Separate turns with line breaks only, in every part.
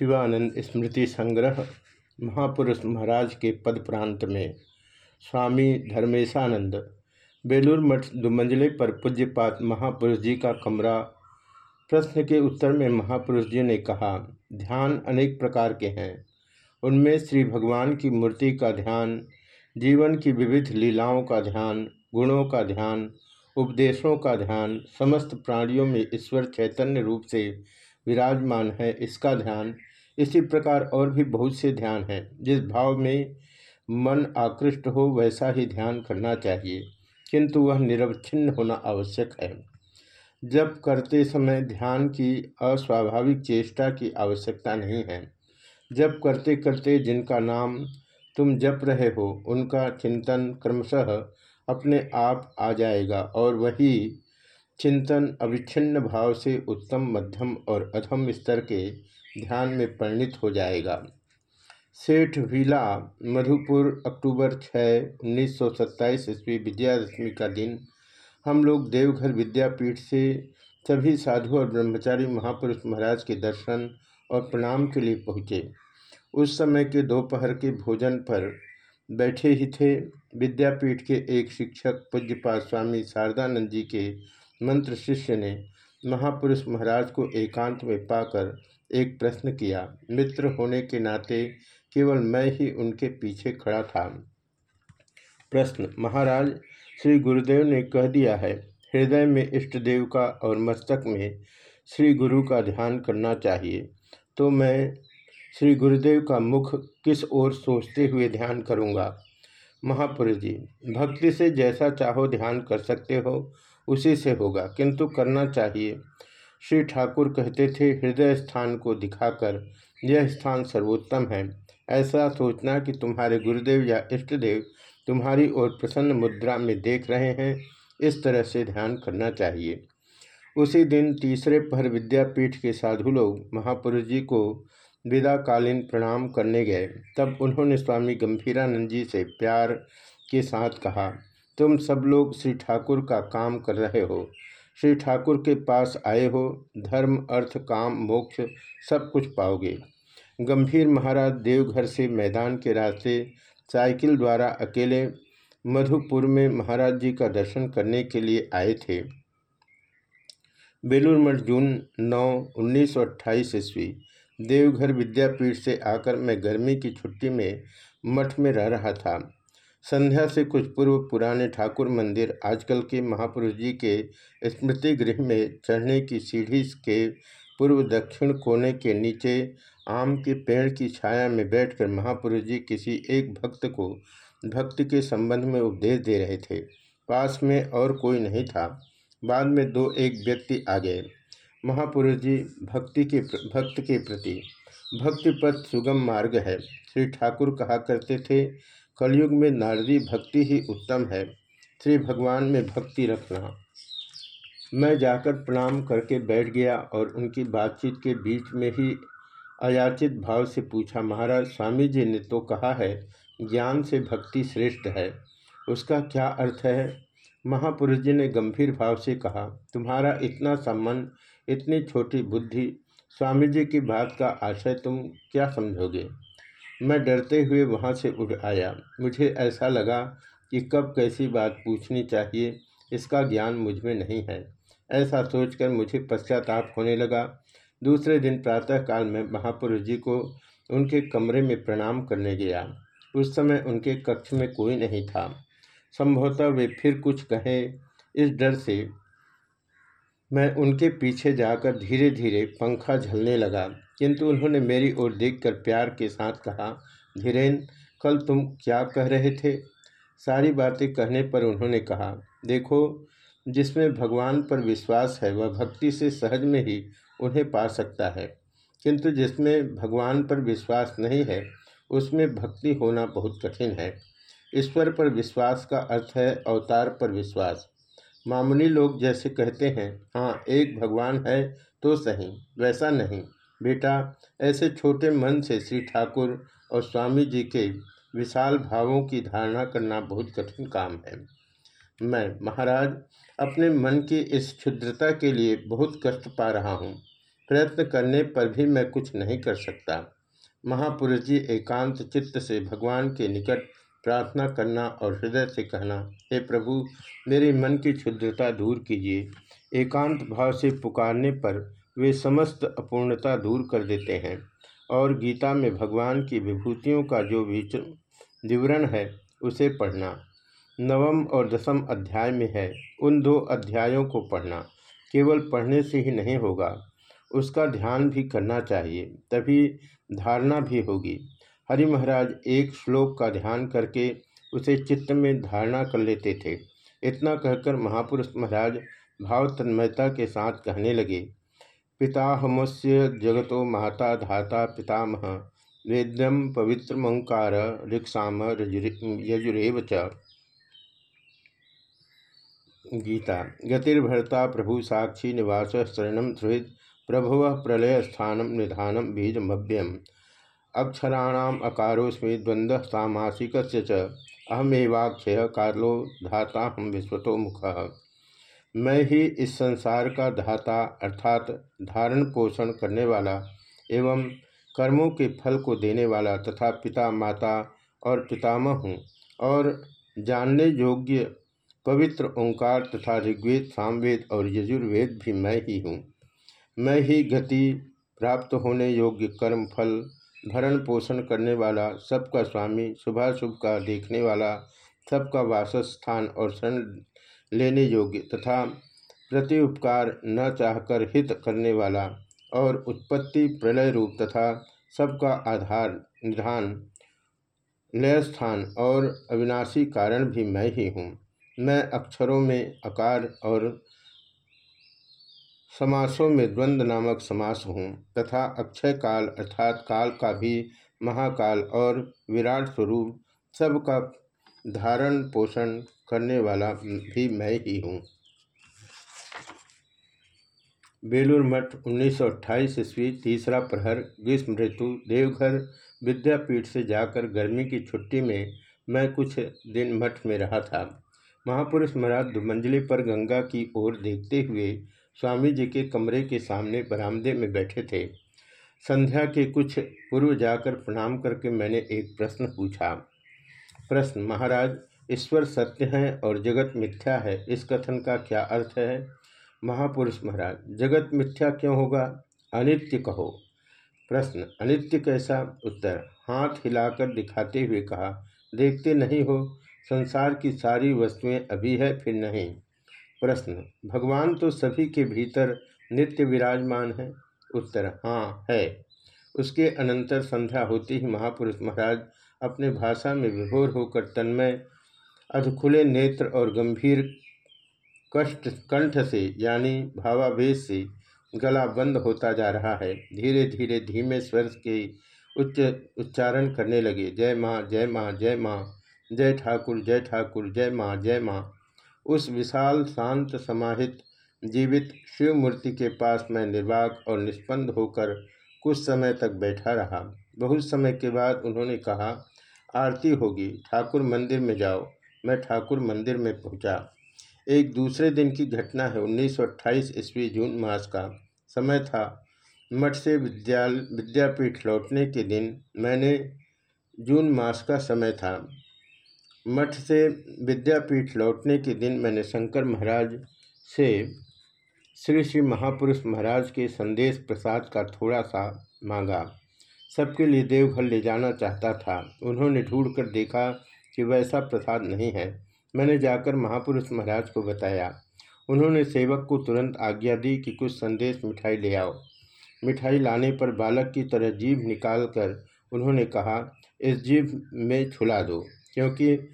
शिवानंद स्मृति संग्रह महापुरुष महाराज के पद प्रांत में। स्वामी धर्मेशानंद, बेलूर मठ, दुमंजले पर पूज्यपात महापुरुष जी का कमरा। प्रश्न के उत्तर में महापुरुष जी ने कहा, ध्यान अनेक प्रकार के हैं। उनमें श्री भगवान की मूर्ति का ध्यान, जीवन की विविध लीलाओं का ध्यान, गुणों का ध्यान, उपदेशों का ध्यान, समस्त प्राणियों में ईश्वर चैतन्य रूप से विराजमान है, इसका ध्यान इसी प्रकार और भी बहुत से ध्यान हैं। जिस भाव में मन आकृष्ट हो, वैसा ही ध्यान करना चाहिए। किंतु वह निरवच्छिन्न होना आवश्यक है। जब करते समय ध्यान की अस्वाभाविक चेष्टा की आवश्यकता नहीं है। जब करते करते जिनका नाम तुम जप रहे हो, उनका चिंतन क्रमशः अपने आप आ जाएगा और वही चिंतन अविच्छिन्न भाव से उत्तम, मध्यम और अधम स्तर के ध्यान में परिणित हो जाएगा। सेठ वीला, मधुपुर, अक्टूबर छः उन्नीस सौ सत्ताईस ईस्वी, विजयादशमी का दिन। हम लोग देवघर विद्यापीठ से सभी साधु और ब्रह्मचारी महापुरुष महाराज के दर्शन और प्रणाम के लिए पहुँचे। उस समय के दोपहर के भोजन पर बैठे ही थे विद्यापीठ के एक शिक्षक पूज्यपात स्वामी शारदानंद जी के मंत्र शिष्य ने। महापुरुष महाराज को एकांत में पाकर एक प्रश्न किया, मित्र होने के नाते केवल मैं ही उनके पीछे खड़ा था? प्रश्न, महाराज, श्री गुरुदेव ने कह दिया है, हृदय में इष्ट देव का और मस्तक में श्री गुरु का ध्यान करना चाहिए। तो मैं श्री गुरुदेव का मुख किस ओर सोचते हुए ध्यान करूँगा? महापुरुष जी, भक्ति से जैसा चाहो ध्यान कर सकते हो, उसी से होगा, किंतु करना चाहिए। श्री ठाकुर कहते थे, हृदय स्थान को दिखाकर यह स्थान सर्वोत्तम है। ऐसा सोचना कि तुम्हारे गुरुदेव या इष्टदेव तुम्हारी ओर प्रसन्न मुद्रा में देख रहे हैं, इस तरह से ध्यान करना चाहिए उसी दिन तीसरे पर विद्यापीठ के साधु लोग महापुरुष जी को विदाकालीन प्रणाम करने गए। तब उन्होंने स्वामी गंभीरानंद जी से प्यार के साथ कहा, तुम सब लोग श्री ठाकुर का काम कर रहे हो। श्री ठाकुर के पास आए हो, धर्म, अर्थ, काम, मोक्ष, सब कुछ पाओगे। गंभीर महाराज देवघर से मैदान के रास्ते साइकिल द्वारा अकेले मधुपुर में महाराज जी का दर्शन करने के लिए आए थे। बेलूर मठ, जून नौ, उन्नीस सौ अट्ठाईस ईस्वी। देवघर विद्यापीठ से आकर मैं गर्मी की छुट्टी में मठ में रह रहा था। संध्या से कुछ पूर्व पुराने ठाकुर मंदिर आजकल के महापुरुष जी के स्मृति गृह में चढ़ने की सीढ़ी के पूर्व दक्षिण कोने के नीचे आम के पेड़ की छाया में बैठकर महापुरुष जी किसी एक भक्त को भक्ति के संबंध में उपदेश दे रहे थे। पास में और कोई नहीं था। बाद में दो एक व्यक्ति आ गए। महापुरुष जी भक्ति के भक्त के प्रति। भक्ति पथ सुगम मार्ग है। श्री ठाकुर कहा करते थे कलयुग में नारदी भक्ति ही उत्तम है। श्री भगवान में भक्ति रखना। मैं जाकर प्रणाम करके बैठ गया और उनकी बातचीत के बीच में ही अयाचित भाव से पूछा, महाराज स्वामी जी ने तो कहा है, ज्ञान से भक्ति श्रेष्ठ है। उसका क्या अर्थ है? महापुरुष जी ने गंभीर भाव से कहा, तुम्हारा इतना संबंध इतनी छोटी बुद्धि स्वामी जी की बात का आशय तुम क्या समझोगे? मैं डरते हुए वहाँ से उठ आया। मुझे ऐसा लगा कि कब कैसी बात पूछनी चाहिए, इसका ज्ञान मुझमें नहीं है। ऐसा सोचकर मुझे पश्चाताप होने लगा। दूसरे दिन प्रातःकाल में महापुरुष जी को उनके कमरे में प्रणाम करने गया। उस समय उनके कक्ष में कोई नहीं था। संभवतः वे फिर कुछ कहें इस डर से मैं उनके पीछे जाकर धीरे धीरे पंखा झलने लगा, किंतु उन्होंने मेरी ओर देखकर प्यार के साथ कहा, धीरेन, कल तुम क्या कह रहे थे? सारी बातें कहने पर उन्होंने कहा, देखो, जिसमें भगवान पर विश्वास है, वह भक्ति से सहज में ही उन्हें पा सकता है। किंतु जिसमें भगवान पर विश्वास नहीं है, उसमें भक्ति होना बहुत कठिन है। ईश्वर पर विश्वास का अर्थ है अवतार पर विश्वास। मामूली लोग जैसे कहते हैं हाँ एक भगवान है तो सही, वैसा नहीं। बेटा, ऐसे छोटे मन से श्री ठाकुर और स्वामी जी के विशाल भावों की धारणा करना बहुत कठिन काम है। मैं, महाराज, अपने मन की इस क्षुद्रता के लिए बहुत कष्ट पा रहा हूँ। प्रयत्न करने पर भी मैं कुछ नहीं कर सकता। महापुरुष जी एकांत चित्त से भगवान के निकट प्रार्थना करना और हृदय से कहना, हे प्रभु, मेरे मन की क्षुद्रता दूर कीजिए। एकांत भाव से पुकारने पर वे समस्त अपूर्णता दूर कर देते हैं। और गीता में भगवान की विभूतियों का जो विवरण है, उसे पढ़ना। नवम और दसम अध्याय में है, उन दो अध्यायों को पढ़ना। केवल पढ़ने से ही नहीं होगा, उसका ध्यान भी करना चाहिए, तभी धारणा भी होगी। हरि महाराज एक श्लोक का ध्यान करके उसे चित्त में धारणा कर लेते थे। इतना कहकर महापुरुष महाराज भाव तन्मयता के साथ कहने लगे, पिताहमस्य जगतो माता धाता पितामह वेद्यम पवित्रमंकार ऋक्षाम यजुरेव च। गीता, गतिर्भरता प्रभु साक्षी निवास शरण सुहृद प्रभव प्रलय स्थान निधानम बीजमभ्यम। अक्षराणाम अकारोस्मी द्वंद्व सामासिक अहमेवाक्षय कालो धाता हम विश्वतो मुख। मैं ही इस संसार का धाता अर्थात धारण पोषण करने वाला एवं कर्मों के फल को देने वाला तथा पिता, माता और पितामह हूँ और जानने योग्य पवित्र ओंकार तथा ऋग्वेद, सामवेद और यजुर्वेद भी मैं ही हूँ। मैं ही गति प्राप्त होने योग्य कर्म, फल भरण पोषण करने वाला, सबका स्वामी, शुभाशुभ का देखने वाला, सबका वासस्थान और शरण लेने योग्य तथा प्रति उपकार न चाहकर हित करने वाला और उत्पत्ति प्रलय रूप तथा सबका आधार, निधान लय स्थान और अविनाशी कारण भी मैं ही हूँ। मैं अक्षरों में आकार और समासों में द्वंद्व नामक समास हूँ, तथा अक्षय काल अर्थात काल का भी महाकाल और विराट स्वरूप सबका धारण पोषण करने वाला भी मैं ही हूँ। बेलूर मठ उन्नीस सौ अट्ठाईस ईस्वी तीसरा प्रहर, ग्रीष्म ऋतु, देवघर विद्यापीठ से जाकर गर्मी की छुट्टी में मैं कुछ दिन मठ में रहा था। महापुरुष महाराज दुमंजली पर गंगा की ओर देखते हुए स्वामी जी के कमरे के सामने बरामदे में बैठे थे। संध्या के कुछ पूर्व जाकर प्रणाम करके मैंने एक प्रश्न पूछा। प्रश्न, महाराज, ईश्वर सत्य है और जगत मिथ्या है, इस कथन का क्या अर्थ है? महापुरुष महाराज, जगत मिथ्या क्यों होगा? अनित्य कहो। प्रश्न, अनित्य कैसा? उत्तर, हाथ हिलाकर दिखाते हुए कहा, देखते नहीं हो, संसार की सारी वस्तुएँ अभी है फिर नहीं। प्रश्न, भगवान तो सभी के भीतर नित्य विराजमान है? उत्तर हाँ है। उसके अनंतर संध्या होती ही महापुरुष महाराज अपने भाषा में विभोर होकर तन्मय, अधखुले नेत्र और गंभीर कष्ट, कंठ से, यानी भावावेश से गला बंद होता जा रहा है। धीरे धीरे धीमे स्वर के उच्च, उच्चारण करने लगे, जय माँ जय माँ जय माँ, जय ठाकुर जय ठाकुर, जय माँ जय माँ। उस विशाल, शांत, समाहित, जीवित शिव मूर्ति के पास मैं निर्वाक और निष्पन्द होकर कुछ समय तक बैठा रहा। बहुत समय के बाद उन्होंने कहा, आरती होगी, ठाकुर मंदिर में जाओ। मैं ठाकुर मंदिर में पहुँचा। एक दूसरे दिन की घटना है 1928 ईस्वी जून मास का। समय था। मठ से विद्याल, विद्यापीठ लौटने के दिन मैंने जून मास का समय था। मठ से विद्यापीठ लौटने के दिन मैंने शंकर महाराज से श्री श्री महापुरुष महाराज के संदेश प्रसाद का थोड़ा सा मांगा। सबके लिए देवघर ले जाना चाहता था। उन्होंने ढूंढ कर देखा कि वैसा प्रसाद नहीं है। मैंने जाकर महापुरुष महाराज को बताया। उन्होंने सेवक को तुरंत आज्ञा दी कि कुछ संदेश मिठाई ले आओ। मिठाई लाने पर बालक की तरह जीभ निकाल कर उन्होंने कहा, इस जीभ में छुला दो। क्योंकि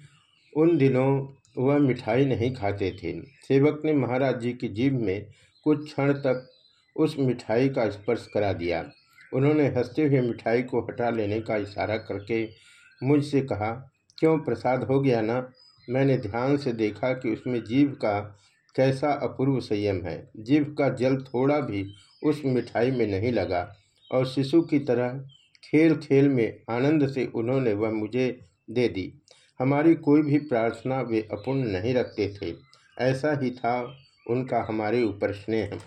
उन दिनों वह मिठाई नहीं खाते थे। सेवक ने महाराज जी की जीभ में कुछ क्षण तक उस मिठाई का स्पर्श करा दिया। उन्होंने हँसते हुए मिठाई को हटा लेने का इशारा करके मुझसे कहा, क्यों प्रसाद हो गया ना? मैंने ध्यान से देखा कि उसमें जीभ का कैसा अपूर्व संयम है। जीभ का जल थोड़ा भी उस मिठाई में नहीं लगा और शिशु की तरह खेल खेल में आनंद से उन्होंने वह मुझे दे दी। हमारी कोई भी प्रार्थना वे अपूर्ण नहीं रखते थे। ऐसा ही था उनका हमारे ऊपर स्नेह।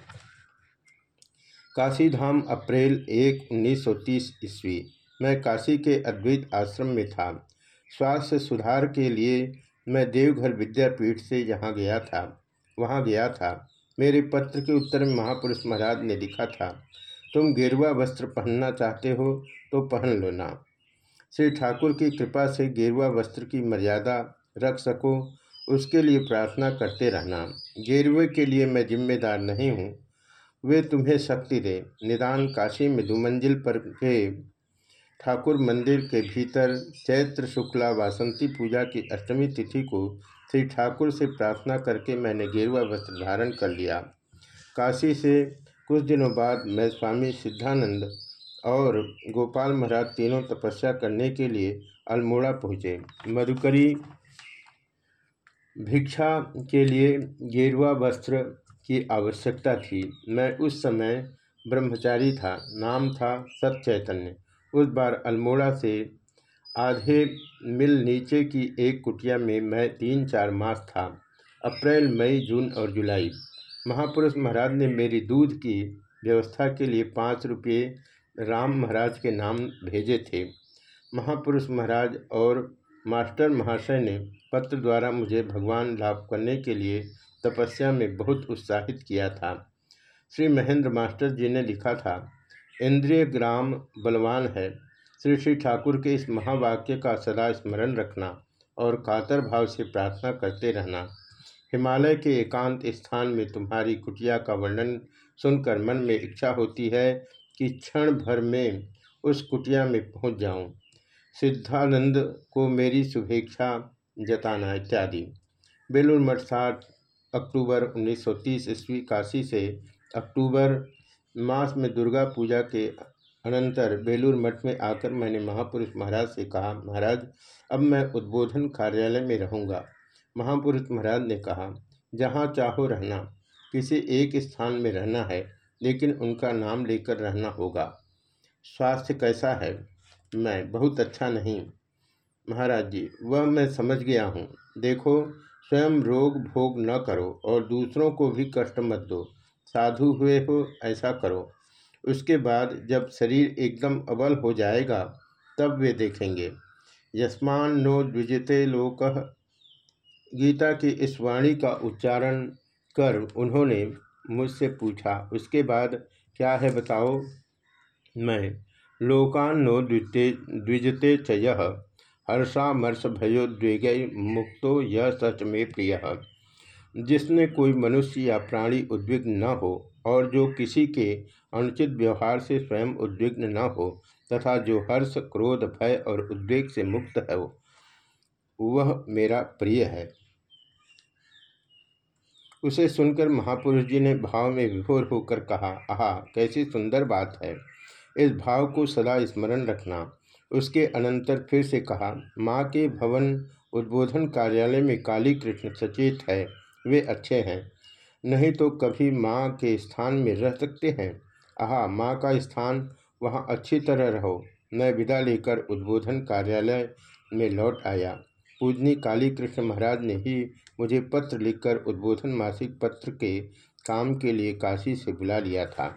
काशीधाम, अप्रैल एक 1930 ईस्वी। मैं काशी के अद्वैत आश्रम में था। स्वास्थ्य सुधार के लिए मैं देवघर विद्यापीठ से यहाँ गया था। वहाँ गया था। मेरे पत्र के उत्तर में महापुरुष महाराज ने लिखा था, तुम गेरुआ वस्त्र पहनना चाहते हो तो पहन लो ना। श्री ठाकुर की कृपा से गेरुआ वस्त्र की मर्यादा रख सको, उसके लिए प्रार्थना करते रहना। गेरुए के लिए मैं जिम्मेदार नहीं हूँ। वे तुम्हें शक्ति दे। निदान काशी में दुमंजिल पर के ठाकुर मंदिर के भीतर चैत्र शुक्ला वासंती पूजा की अष्टमी तिथि को श्री ठाकुर से प्रार्थना करके मैंने गेरुआ वस्त्र धारण कर लिया। काशी से कुछ दिनों बाद मैं स्वामी सिद्धानंद और गोपाल महाराज तीनों तपस्या करने के लिए अल्मोड़ा पहुँचे। मधुकरी भिक्षा के लिए गेरुआ वस्त्र की आवश्यकता थी। मैं उस समय ब्रह्मचारी था, नाम था सत चैतन्य। उस बार अल्मोड़ा से आधे मिल नीचे की एक कुटिया में मैं तीन चार मास था, अप्रैल, मई, जून और जुलाई। महापुरुष महाराज ने मेरी दूध की व्यवस्था के लिए पाँच रुपये राम महाराज के नाम भेजे थे। महापुरुष महाराज और मास्टर महाशय ने पत्र द्वारा मुझे भगवान लाभ करने के लिए तपस्या में बहुत उत्साहित किया था। श्री महेंद्र मास्टर जी ने लिखा था, इंद्रिय ग्राम बलवान है। श्री श्री ठाकुर के इस महावाक्य का सदा स्मरण रखना और कातर भाव से प्रार्थना करते रहना। हिमालय के एकांत स्थान में तुम्हारी कुटिया का वर्णन सुनकर मन में इच्छा होती है कि क्षण भर में उस कुटिया में पहुँच जाऊँ। सिद्धानंद को मेरी शुभेच्छा जताना इत्यादि। बेलूर मठ साठ अक्टूबर 1930 ईस्वी काशी से अक्टूबर मास में दुर्गा पूजा के अनंतर बेलूर मठ में आकर मैंने महापुरुष महाराज से कहा, महाराज, अब मैं उद्बोधन कार्यालय में रहूँगा। महापुरुष महाराज ने कहा, जहाँ चाहो रहना, किसी एक स्थान में रहना है। लेकिन उनका नाम लेकर रहना होगा। स्वास्थ्य कैसा है? मैं बहुत अच्छा नहीं। महाराज जी, वह मैं समझ गया हूँ। देखो, स्वयं रोग भोग न करो और दूसरों को भी कष्ट मत दो। साधु हुए हो, ऐसा करो। उसके बाद जब शरीर एकदम अबल हो जाएगा, तब वे देखेंगे। यस्मान नो द्विजते लोक। गीता की इस वाणी का उच्चारण कर उन्होंने मुझसे पूछा, उसके बाद क्या है बताओ? मैं लोकान नो द्विते द्विजते च यह हर्षामर्ष भयोद्वेग मुक्तो यह सच में प्रिय। जिसमें कोई मनुष्य या प्राणी उद्विग्न न हो, और जो किसी के अनुचित व्यवहार से स्वयं उद्विग्न न हो, तथा जो हर्ष, क्रोध, भय और उद्वेग से मुक्त है, वह मेरा प्रिय है। उसे सुनकर महापुरुष जी ने भाव में विभोर होकर कहा, आहा, कैसी सुंदर बात है। इस भाव को सदा स्मरण रखना। उसके अनंतर फिर से कहा, माँ के भवन उद्बोधन कार्यालय में काली कृष्ण सचेत है, वे अच्छे हैं। नहीं तो कभी माँ के स्थान में रह सकते हैं। आह, माँ का स्थान वहाँ अच्छी तरह रहो। मैं विदा लेकर उद्बोधन कार्यालय में लौट आया। पूजनी काली कृष्ण महाराज ने ही मुझे पत्र लिखकर उद्बोधन मासिक पत्र के काम के लिए काशी से बुला लिया था।